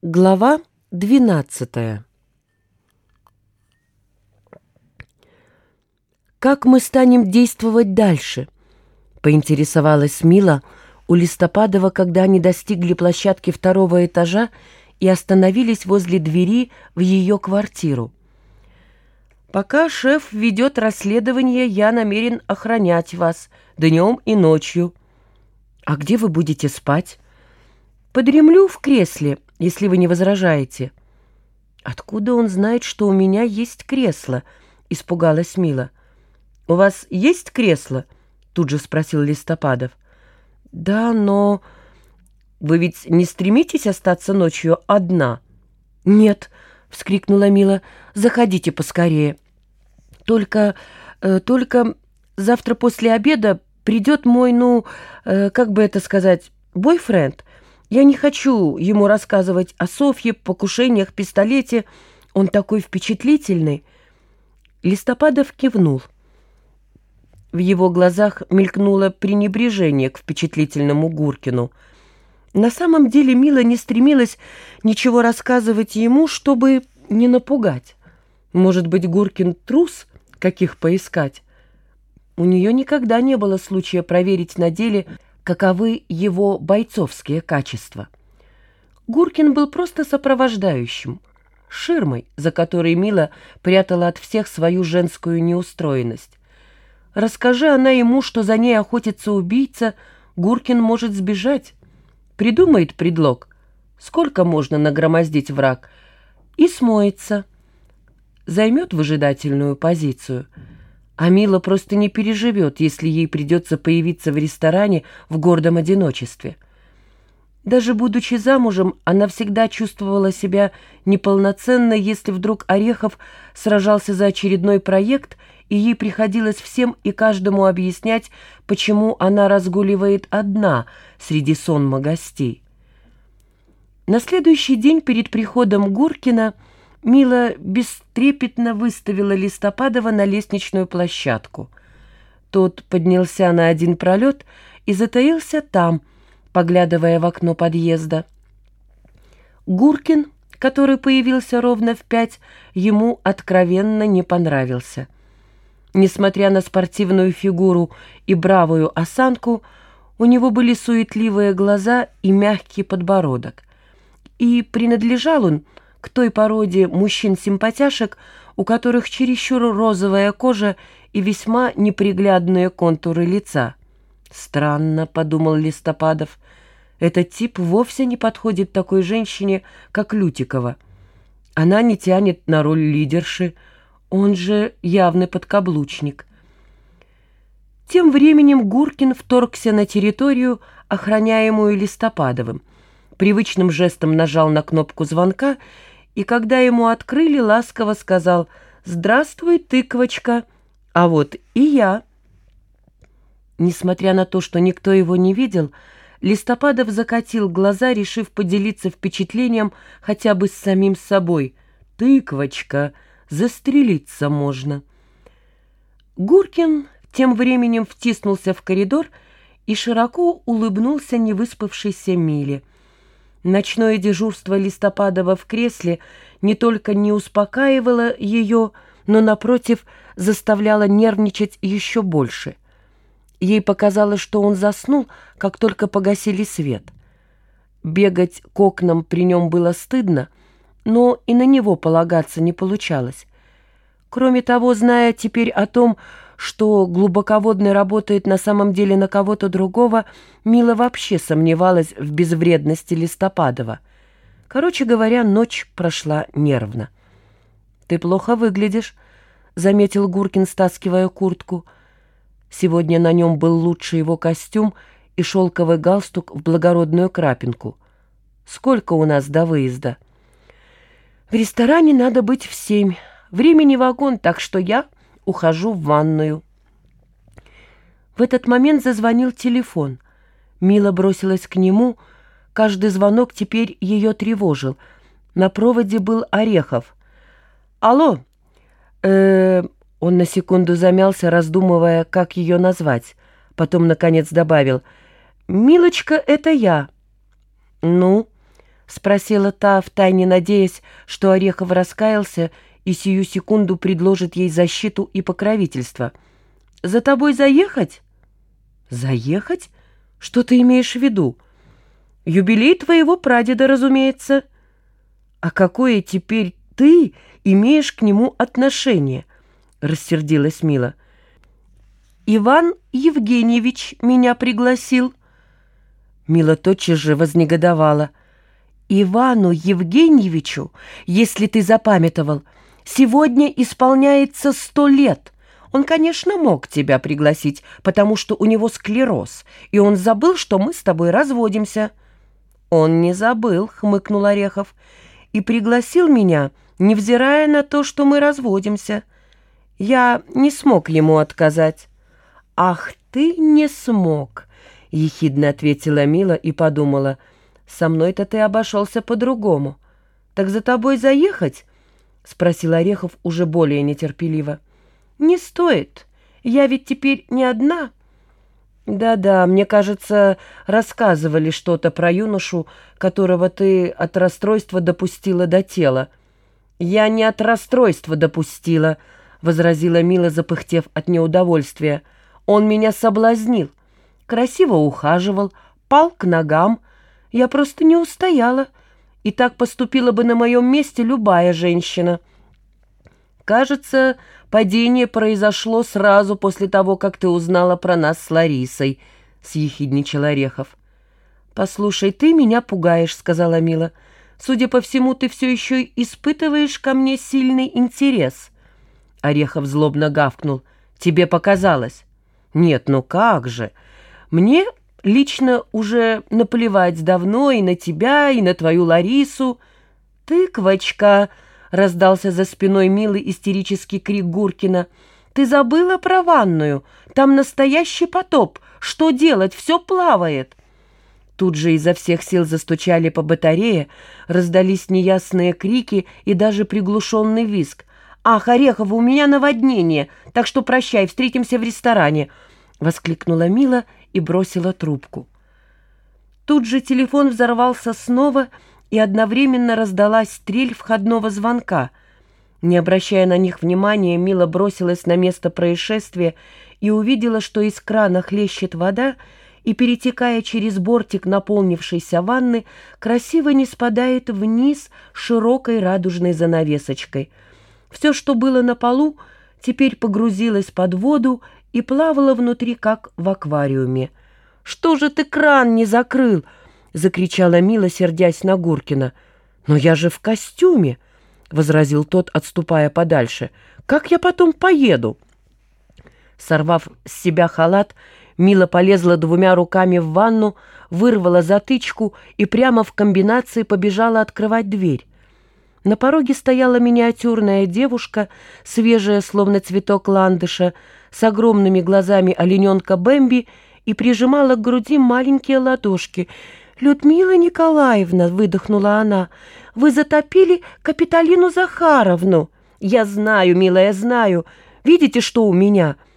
Глава двенадцатая «Как мы станем действовать дальше?» — поинтересовалась Мила у Листопадова, когда они достигли площадки второго этажа и остановились возле двери в ее квартиру. «Пока шеф ведет расследование, я намерен охранять вас днем и ночью». «А где вы будете спать?» «Подремлю в кресле», если вы не возражаете». «Откуда он знает, что у меня есть кресло?» — испугалась Мила. «У вас есть кресло?» — тут же спросил Листопадов. «Да, но...» «Вы ведь не стремитесь остаться ночью одна?» «Нет», — вскрикнула Мила, — «заходите поскорее». «Только... Э, только завтра после обеда придет мой, ну, э, как бы это сказать, бойфренд. Я не хочу ему рассказывать о Софье, покушениях, пистолете. Он такой впечатлительный. Листопадов кивнул. В его глазах мелькнуло пренебрежение к впечатлительному Гуркину. На самом деле Мила не стремилась ничего рассказывать ему, чтобы не напугать. Может быть, Гуркин трус, каких поискать? У нее никогда не было случая проверить на деле, каковы его бойцовские качества. Гуркин был просто сопровождающим, ширмой, за которой Мила прятала от всех свою женскую неустроенность. Расскажи она ему, что за ней охотится убийца, Гуркин может сбежать. Придумает предлог, сколько можно нагромоздить враг, и смоется. Займет выжидательную позицию — а Мила просто не переживет, если ей придется появиться в ресторане в гордом одиночестве. Даже будучи замужем, она всегда чувствовала себя неполноценной, если вдруг Орехов сражался за очередной проект, и ей приходилось всем и каждому объяснять, почему она разгуливает одна среди сонма гостей. На следующий день перед приходом Гуркина – Мила бестрепетно выставила Листопадова на лестничную площадку. Тот поднялся на один пролет и затаился там, поглядывая в окно подъезда. Гуркин, который появился ровно в пять, ему откровенно не понравился. Несмотря на спортивную фигуру и бравую осанку, у него были суетливые глаза и мягкий подбородок. И принадлежал он к той породе мужчин-симпатяшек, у которых чересчур розовая кожа и весьма неприглядные контуры лица. «Странно», — подумал Листопадов, — «этот тип вовсе не подходит такой женщине, как Лютикова. Она не тянет на роль лидерши, он же явный подкаблучник». Тем временем Гуркин вторгся на территорию, охраняемую Листопадовым. Привычным жестом нажал на кнопку звонка и когда ему открыли, ласково сказал «Здравствуй, тыквочка, а вот и я». Несмотря на то, что никто его не видел, Листопадов закатил глаза, решив поделиться впечатлением хотя бы с самим собой. «Тыквочка, застрелиться можно». Гуркин тем временем втиснулся в коридор и широко улыбнулся невыспавшейся Миле. Ночное дежурство Листопадова в кресле не только не успокаивало ее, но, напротив, заставляло нервничать еще больше. Ей показалось, что он заснул, как только погасили свет. Бегать к окнам при нем было стыдно, но и на него полагаться не получалось. Кроме того, зная теперь о том, что глубоководный работает на самом деле на кого-то другого, Мила вообще сомневалась в безвредности Листопадова. Короче говоря, ночь прошла нервно. «Ты плохо выглядишь», — заметил Гуркин, стаскивая куртку. Сегодня на нем был лучший его костюм и шелковый галстук в благородную крапинку. «Сколько у нас до выезда?» «В ресторане надо быть в семь. Времени вагон, так что я ухожу в ванную. В этот момент зазвонил телефон. Мила бросилась к нему. Каждый звонок теперь ее тревожил. На проводе был Орехов. «Алло!» э -э Он на секунду замялся, раздумывая, как ее назвать. Потом, наконец, добавил. «Милочка, это я». «Ну?» спросила та, втайне надеясь, что Орехов раскаялся и сию секунду предложит ей защиту и покровительство. «За тобой заехать?» «Заехать? Что ты имеешь в виду?» «Юбилей твоего прадеда, разумеется». «А какое теперь ты имеешь к нему отношение?» — рассердилась Мила. «Иван Евгеньевич меня пригласил». Мила тотчас же вознегодовала. «Ивану Евгеньевичу, если ты запамятовал, сегодня исполняется сто лет. Он, конечно, мог тебя пригласить, потому что у него склероз, и он забыл, что мы с тобой разводимся». «Он не забыл», — хмыкнул Орехов, — «и пригласил меня, невзирая на то, что мы разводимся. Я не смог ему отказать». «Ах, ты не смог!» — ехидно ответила Мила и подумала. «Со мной-то ты обошелся по-другому. Так за тобой заехать?» — спросил Орехов уже более нетерпеливо. «Не стоит. Я ведь теперь не одна». «Да-да, мне кажется, рассказывали что-то про юношу, которого ты от расстройства допустила до тела». «Я не от расстройства допустила», — возразила Мила, запыхтев от неудовольствия. «Он меня соблазнил красиво ухаживал, пал к ногам. Я просто не устояла. И так поступила бы на моем месте любая женщина. Кажется, падение произошло сразу после того, как ты узнала про нас с Ларисой, — съехидничал Орехов. «Послушай, ты меня пугаешь», — сказала Мила. «Судя по всему, ты все еще испытываешь ко мне сильный интерес». Орехов злобно гавкнул. «Тебе показалось». «Нет, ну как же!» Мне лично уже наплевать давно и на тебя, и на твою Ларису. Тыквочка, — раздался за спиной милый истерический крик Гуркина. Ты забыла про ванную? Там настоящий потоп. Что делать? Все плавает. Тут же изо всех сил застучали по батарее, раздались неясные крики и даже приглушенный визг. «Ах, Орехова, у меня наводнение, так что прощай, встретимся в ресторане!» — воскликнула Мила и бросила трубку. Тут же телефон взорвался снова, и одновременно раздалась стрель входного звонка. Не обращая на них внимания, Мила бросилась на место происшествия и увидела, что из крана хлещет вода, и, перетекая через бортик наполнившейся ванны, красиво не спадает вниз широкой радужной занавесочкой. Все, что было на полу, теперь погрузилось под воду и плавала внутри, как в аквариуме. «Что же ты кран не закрыл?» — закричала Мила, сердясь на Гуркина. «Но я же в костюме!» — возразил тот, отступая подальше. «Как я потом поеду?» Сорвав с себя халат, Мила полезла двумя руками в ванну, вырвала затычку и прямо в комбинации побежала открывать дверь. На пороге стояла миниатюрная девушка, свежая, словно цветок ландыша, с огромными глазами олененка Бэмби и прижимала к груди маленькие ладошки. «Людмила Николаевна», — выдохнула она, — «вы затопили Капитолину Захаровну». «Я знаю, милая, знаю. Видите, что у меня?»